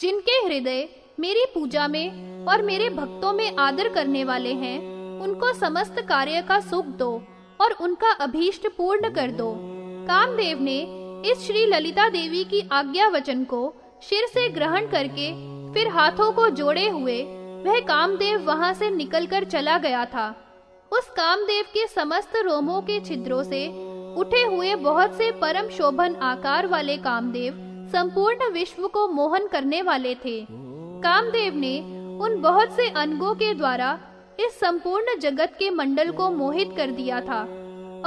जिनके हृदय मेरी पूजा में और मेरे भक्तों में आदर करने वाले हैं, उनको समस्त कार्य का सुख दो और उनका अभीष्ट पूर्ण कर दो। कामदेव ने इस श्री ललिता देवी की आज्ञा वचन को शिर से ग्रहण करके फिर हाथों को जोड़े हुए वह कामदेव वहाँ से निकलकर चला गया था। उस कामदेव के समस्त रोमों के छिद्रों से उठे हुए बहुत से परम शोभन आकार वाले कामदेव संपूर्ण विश्व को मोहन करने वाले थे। कामदेव ने उन बहुत से अंगों के द्वारा इस संपूर्ण जगत के मंडल को मोहित कर दिया था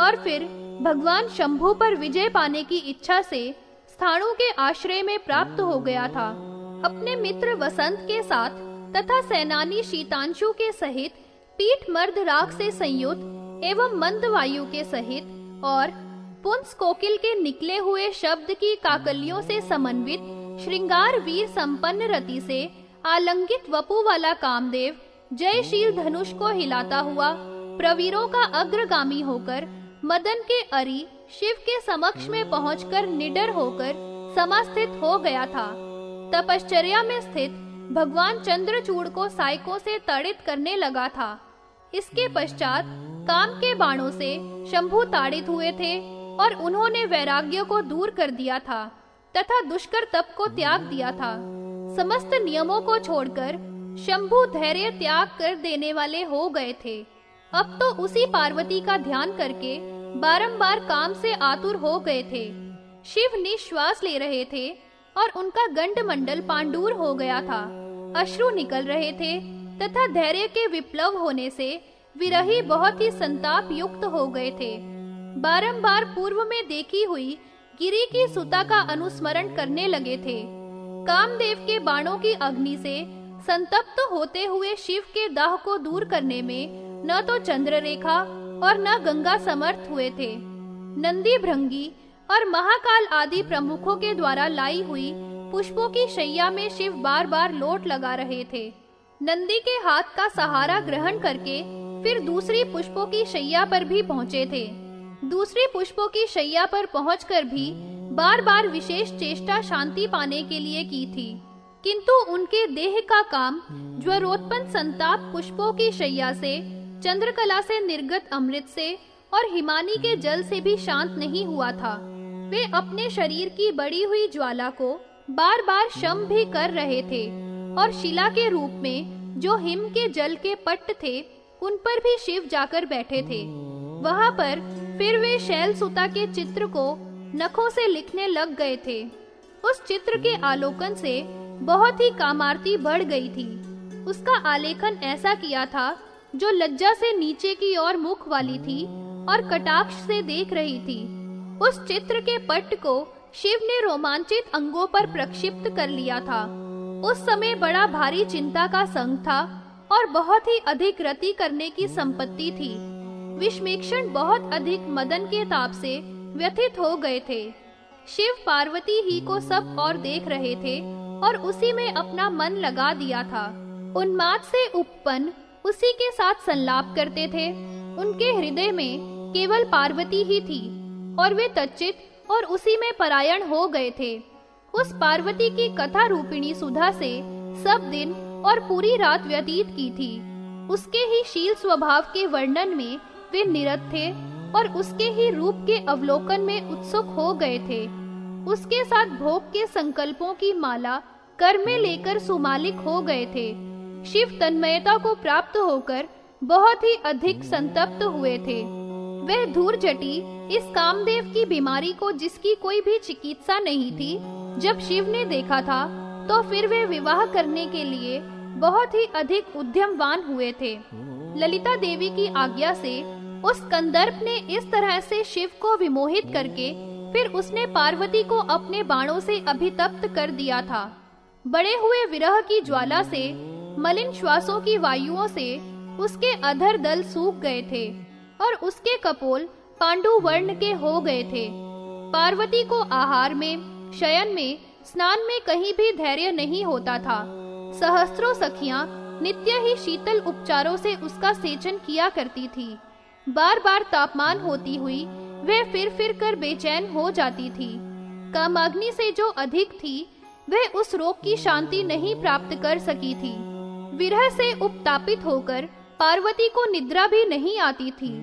और फिर भगवान शंभु पर विजय पाने की इच्छा से स्थाणु के आश्रय में प्राप्त हो गया था। अपने मित्र वसंत के साथ तथा सेनानी शीतांशु के सहित पीठ मर्द राग से संयुक्त एवं मंद वायु के सहित और पुंस कोकिल के निकले हुए शब्द की काकलियों से समन्वित, श्रृंगार वीर संपन्न रति से आलंगित वपु वाला कामदेव, जयशील धनुष को हिलाता हुआ प्रवीरों का अग्रगामी होकर, मदन के अरि, शिव के समक्ष में पहुंचकर निडर होकर समास्थित हो गया था। तपश्चर्या में स्थित भगवान चंद्रचूड़ को साइकों से तड़ित करने लगा था। इसके पश्चात काम के बाणों से शंभु ताड़ित हुए थे। और उन्होंने वैराग्य को दूर कर दिया था, तथा दुष्कर तप को त्याग दिया था। समस्त नियमों को छोड़कर शंभु धैर्य त्याग कर देने वाले हो गए थे। अब तो उसी पार्वती का ध्यान करके बारंबार काम से आतुर हो गए थे। शिव निश्वास ले रहे थे और उनका गंड मंडल पांडूर हो गया था। अश्रु निकल रहे थे तथा धैर्य के विप्लव होने से विरही बहुत ही संताप युक्त हो गए थे। बारंबार पूर्व में देखी हुई गिरी की सुता का अनुस्मरण करने लगे थे। कामदेव के बाणों की अग्नि से संतप्त होते हुए शिव के दाह को दूर करने में न तो चंद्र रेखा और न गंगा समर्थ हुए थे। नंदी भृंगी और महाकाल आदि प्रमुखों के द्वारा लाई हुई पुष्पों की शैया में शिव बार बार लोट लगा रहे थे। नंदी के हाथ का सहारा ग्रहण करके फिर दूसरी पुष्पों की शैया पर भी पहुँचे थे। दूसरी पुष्पों की शैया पर पहुंचकर भी बार बार विशेष चेष्टा शांति पाने के लिए की थी। किंतु उनके देह का काम ज्वरोत्पन्न संताप पुष्पों की शैया से, चंद्रकला से निर्गत अमृत से और हिमानी के जल से भी शांत नहीं हुआ था। वे अपने शरीर की बड़ी हुई ज्वाला को बार बार शम भी कर रहे थे और शिला के रूप में जो हिम के जल के पट्ट थे, उन पर भी शिव जाकर बैठे थे। वहाँ पर फिर वे शैल सुता के चित्र को नखों से लिखने लग गए थे। उस चित्र के आलोकन से बहुत ही कामारती बढ़ गई थी। उसका आलेखन ऐसा किया था, जो लज्जा से नीचे की ओर मुख वाली थी और कटाक्ष से देख रही थी। उस चित्र के पट को शिव ने रोमांचित अंगों पर प्रक्षिप्त कर लिया था। उस समय बड़ा भारी चिंता का संग था और बहुत ही अधिक रति करने की संपत्ति थी। विषमेक्षण बहुत अधिक मदन के ताप से व्यथित हो गए थे। शिव पार्वती ही को सब और देख रहे थे और उसी में अपना मन लगा दिया था। उन्माद से उपपन्न उसी के साथ संलाप करते थे। उनके हृदय में केवल पार्वती ही थी और वे तच्चित और उसी में परायण हो गए थे। उस पार्वती की कथा रूपिणी सुधा से सब दिन और पूरी रात व्यतीत की थी। उसके ही शील स्वभाव के वर्णन में वे निरत थे और उसके ही रूप के अवलोकन में उत्सुक हो गए थे। उसके साथ भोग के संकल्पों की माला कर में लेकर सुमालिक हो गए थे। शिव तन्मयता को प्राप्त होकर बहुत ही अधिक संतप्त हुए थे। वह धूर जटी इस कामदेव की बीमारी को जिसकी कोई भी चिकित्सा नहीं थी, जब शिव ने देखा था तो फिर वे विवाह करने के लिए बहुत ही अधिक उद्यमवान हुए थे। ललिता देवी की आज्ञा से उस कंदर्प ने इस तरह से शिव को विमोहित करके, फिर उसने पार्वती को अपने बाणों से अभितप्त कर दिया था। बड़े हुए विरह की ज्वाला से, मलिन श्वासों की वायुओं से, उसके अधर दल सूख गए थे, और उसके कपोल पांडु वर्ण के हो गए थे। पार्वती को आहार में, शयन में, स्नान में कहीं भी धैर्य नहीं होता था। सहस्त्रों सखियाँ नित्य ही शीतल उपचारों से उसका सेचन किया करती थी। बार बार तापमान होती हुई, वह फिर फिर कर बेचैन हो जाती थी। कामाग्नि से जो अधिक थी, वह उस रोग की शांति नहीं प्राप्त कर सकी थी। विरह से उपतापित होकर पार्वती को निद्रा भी नहीं आती थी।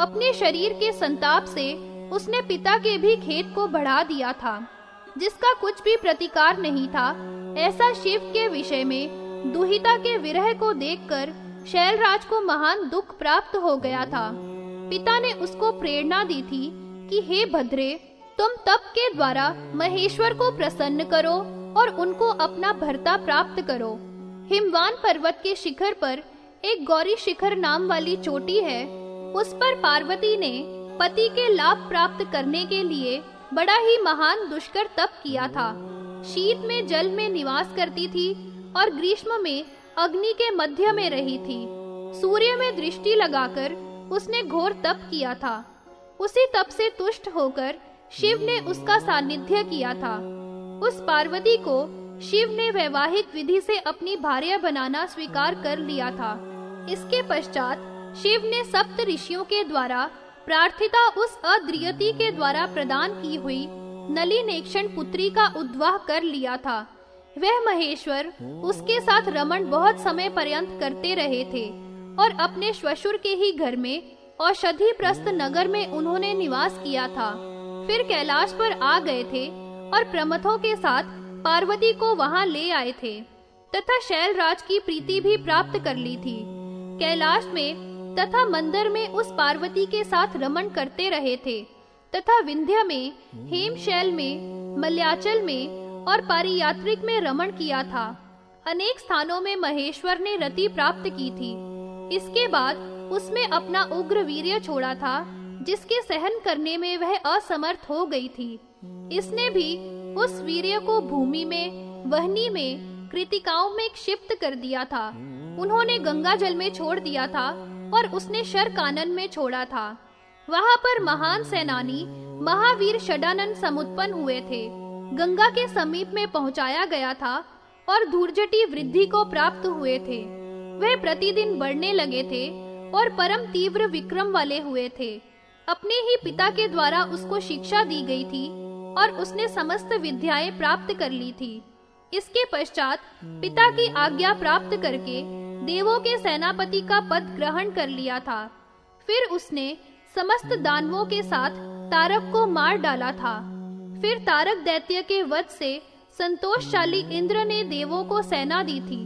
अपने शरीर के संताप से उसने पिता के भी खेत को बढ़ा दिया था, जिसका कुछ भी प्रतिकार नहीं था। ऐसा शिव के विषय में दुहिता के विरह को देखकर शैलराज को महान दुख प्राप्त हो गया था। पिता ने उसको प्रेरणा दी थी कि, हे भद्रे, तुम तप के द्वारा महेश्वर को प्रसन्न करो और उनको अपना भरता प्राप्त करो। हिमवान पर्वत के शिखर पर एक गौरी शिखर नाम वाली चोटी है। उस पर पार्वती ने पति के लाभ प्राप्त करने के लिए बड़ा ही महान दुष्कर तप किया था। शीत में जल में निवास करती थी और ग्रीष्म में अग्नि के मध्य में रही थी। सूर्य में दृष्टि लगाकर उसने घोर तप किया था। उसी तप से तुष्ट होकर शिव ने उसका सानिध्य किया था। उस पार्वती को शिव ने वैवाहिक विधि से अपनी भार्य बनाना स्वीकार कर लिया था। इसके पश्चात शिव ने सप्त ऋषियों के द्वारा प्रार्थिता उस अद्रियति के द्वारा प्रदान की हुई नलिनेक्षण पुत्री का उद्वाह कर लिया था। वह महेश्वर उसके साथ रमन बहुत समय पर्यंत करते रहे थे और अपने श्वशुर के ही घर में औषधि प्रस्त नगर में उन्होंने निवास किया था। फिर कैलाश पर आ गए थे और प्रमथों के साथ पार्वती को वहाँ ले आए थे, तथा शैलराज की प्रीति भी प्राप्त कर ली थी। कैलाश में तथा मंदिर में उस पार्वती के साथ रमन करते रहे थे, तथा विंध्य में, हेमशैल में, मल्याचल में और पारियात्रिक में रमन किया था। अनेक स्थानों में महेश्वर ने रति प्राप्त की थी। इसके बाद उसमें अपना उग्र वीर्य छोड़ा था, जिसके सहन करने में वह असमर्थ हो गई थी। इसने भी उस वीर्य को भूमि में, वहनी में, कृतिकाओं में क्षिप्त कर दिया था। उन्होंने गंगा जल में छोड़ दिया था और उसने शर कानन में छोड़ा था। वहाँ पर महान सेनानी महावीर षडानन समुत्पन्न हुए थे। गंगा के समीप में पहुँचाया गया था और धूर्जटी वृद्धि को प्राप्त हुए थे। वे प्रतिदिन बढ़ने लगे थे और परम तीव्र विक्रम वाले हुए थे। अपने ही पिता के द्वारा उसको शिक्षा दी गई थी और उसने समस्त विद्याएँ प्राप्त कर ली थी। इसके पश्चात पिता की आज्ञा प्राप्त करके देवों के सेनापति का पद ग्रहण कर लिया था। फिर उसने समस्त दानवों के साथ तारक को मार डाला था। फिर तारक दैत्य के वध से संतोषशाली इंद्र ने देवों को सेना दी थी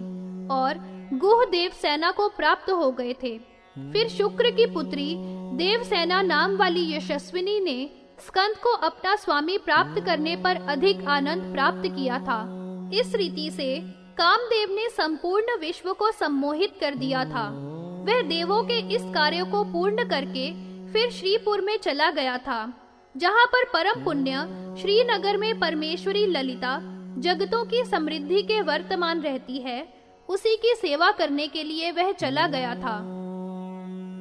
और गुह देव सेना को प्राप्त हो गए थे। फिर शुक्र की पुत्री देव सेना नाम वाली यशस्विनी ने स्कंद को अपना स्वामी प्राप्त करने पर अधिक आनंद प्राप्त किया था। इस रीति से कामदेव ने संपूर्ण विश्व को सम्मोहित कर दिया था। वह देवों के इस कार्य को पूर्ण करके फिर श्रीपुर में चला गया था। जहाँ पर परम पुण्य, श्रीनगर में परमेश्वरी ललिता जगतों की समृद्धि के वर्तमान रहती है, उसी की सेवा करने के लिए वह चला गया था।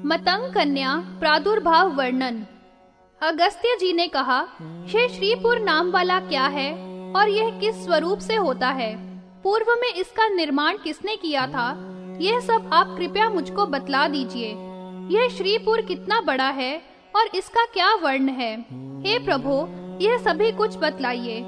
मतंग कन्या, प्रादुर्भाव वर्णन। अगस्त्य जी ने कहा ये श्रीपुर नाम वाला क्या है, और यह किस स्वरूप से होता है? पूर्व में इसका निर्माण किसने किया था? यह सब आप कृपया मुझको बतला दीजिए। यह श्रीपुर कितना बड़ा है और इसका क्या वर्ण है? हे प्रभु, यह सभी कुछ बतलाइए।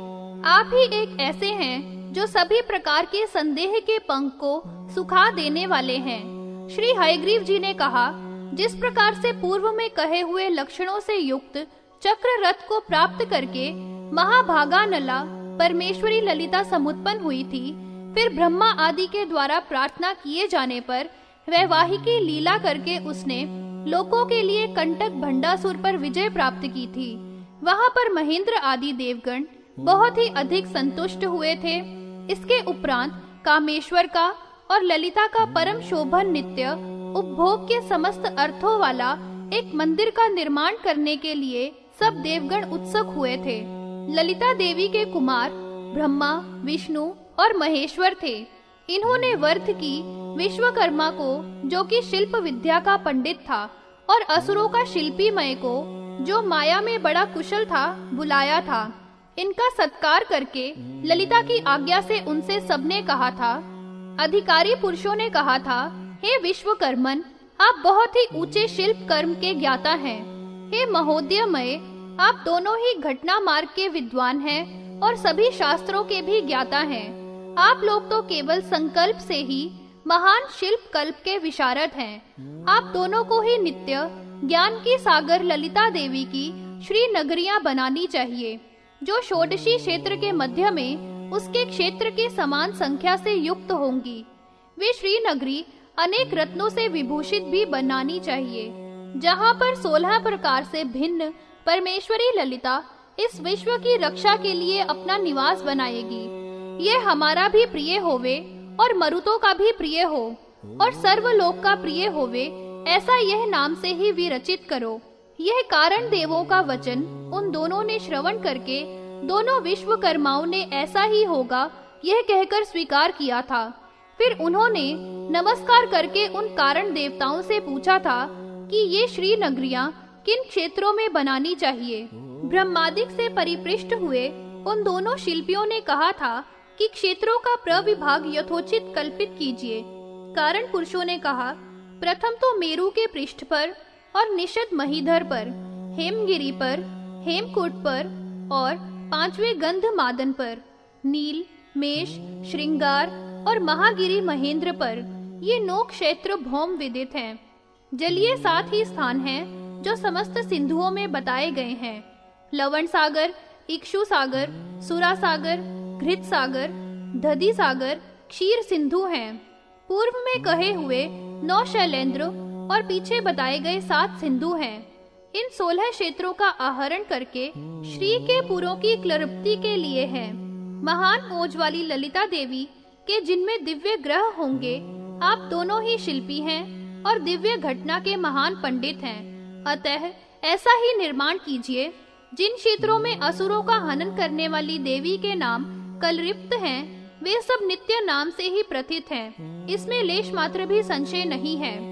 आप ही एक ऐसे हैं जो सभी प्रकार के संदेह के पंख को सुखा देने वाले हैं। श्री हयग्रीव जी ने कहा, जिस प्रकार से पूर्व में कहे हुए लक्षणों से युक्त चक्र रथ को प्राप्त करके महाभागा नला परमेश्वरी ललिता समुत्पन्न हुई थी, फिर ब्रह्मा आदि के द्वारा प्रार्थना किए जाने पर वैवाहिकी लीला करके उसने लोकों के लिए कंटक भंडासुर पर विजय प्राप्त की थी। वहाँ पर महेंद्र आदि देवगण बहुत ही अधिक संतुष्ट हुए थे। इसके उपरांत कामेश्वर का और ललिता का परम शोभन नित्य, उपभोग के समस्त अर्थों वाला एक मंदिर का निर्माण करने के लिए सब देवगण उत्सुक हुए थे। ललिता देवी के कुमार, ब्रह्मा, विष्णु और महेश्वर थे। इन्होंने वर्थ की विश्वकर्मा को जो कि शिल्प विद्या का पंडित था और असुरों का शिल्पी मय को, जो माया में बड़ा कुशल था, बुलाया था। इनका सत्कार करके ललिता की आज्ञा से उनसे सबने कहा था। अधिकारी पुरुषों ने कहा था, हे विश्वकर्मन, आप बहुत ही ऊँचे शिल्प कर्म के ज्ञाता हैं। हे महोदयमय, आप दोनों ही घटना मार्ग के विद्वान हैं और सभी शास्त्रों के भी ज्ञाता हैं। आप लोग तो केवल संकल्प से ही महान शिल्प कल्प के विशारद हैं। आप दोनों को ही नित्य ज्ञान की सागर ललिता देवी की श्री नगरियाँ बनानी चाहिए, जो षोडशी क्षेत्र के मध्य में उसके क्षेत्र के समान संख्या से युक्त होंगी। वे श्री नगरी अनेक रत्नों से विभूषित भी बनानी चाहिए, जहाँ पर सोलह प्रकार से भिन्न परमेश्वरी ललिता इस विश्व की रक्षा के लिए अपना निवास बनाएगी। ये हमारा भी प्रिय होवे और मरुतों का भी प्रिय हो, और सर्वलोक का प्रिय होवे, ऐसा यह नाम से ही विरचित करो। यह कारण देवों का वचन, उन दोनों ने श्रवण करके, दोनों विश्वकर्माओं ने ऐसा ही होगा, यह कहकर स्वीकार किया था। फिर उन्होंने नमस्कार करके उन कारण देवताओं से पूछा था कि ये श्री नगरिया किन क्षेत्रों में बनानी चाहिए। ब्रह्मादिक से परिपृष्ट हुए उन दोनों शिल्पियों ने कहा था कि क्षेत्रों का प्रविभाग यथोचित कल्पित कीजिए। कारण पुरुषों ने कहा, प्रथम तो मेरु के पृष्ठ पर और निषद महीधर पर, हेमगिरी पर, हेमकूट पर और पांचवे गंध मादन पर, नील, मेष, श्रृंगार और महागिरी महेंद्र पर। ये नौ क्षेत्र भौम विदित हैं। जलीय सात ही स्थान हैं, जो समस्त सिंधुओं में बताए गए हैं। लवण सागर इक्षु सागर सुरा सागर घृत सागर दधि सागर, क्षीर सिंधु हैं। पूर्व में कहे हुए नौ शैलेंद्र और पीछे बताए गए सात सिंधु हैं। इन सोलह क्षेत्रों का आहरण करके श्री के पुरों की क्लृप्ति के लिए है। महान ओज वाली ललिता देवी के जिनमें दिव्य ग्रह होंगे, आप दोनों ही शिल्पी हैं और दिव्य घटना के महान पंडित हैं। अतः ऐसा ही निर्माण कीजिए, जिन क्षेत्रों में असुरों का हनन करने वाली देवी के नाम कलरिप्त हैं, वे सब नित्य नाम से ही प्रथित हैं। इसमें लेश मात्र भी संशय नहीं है।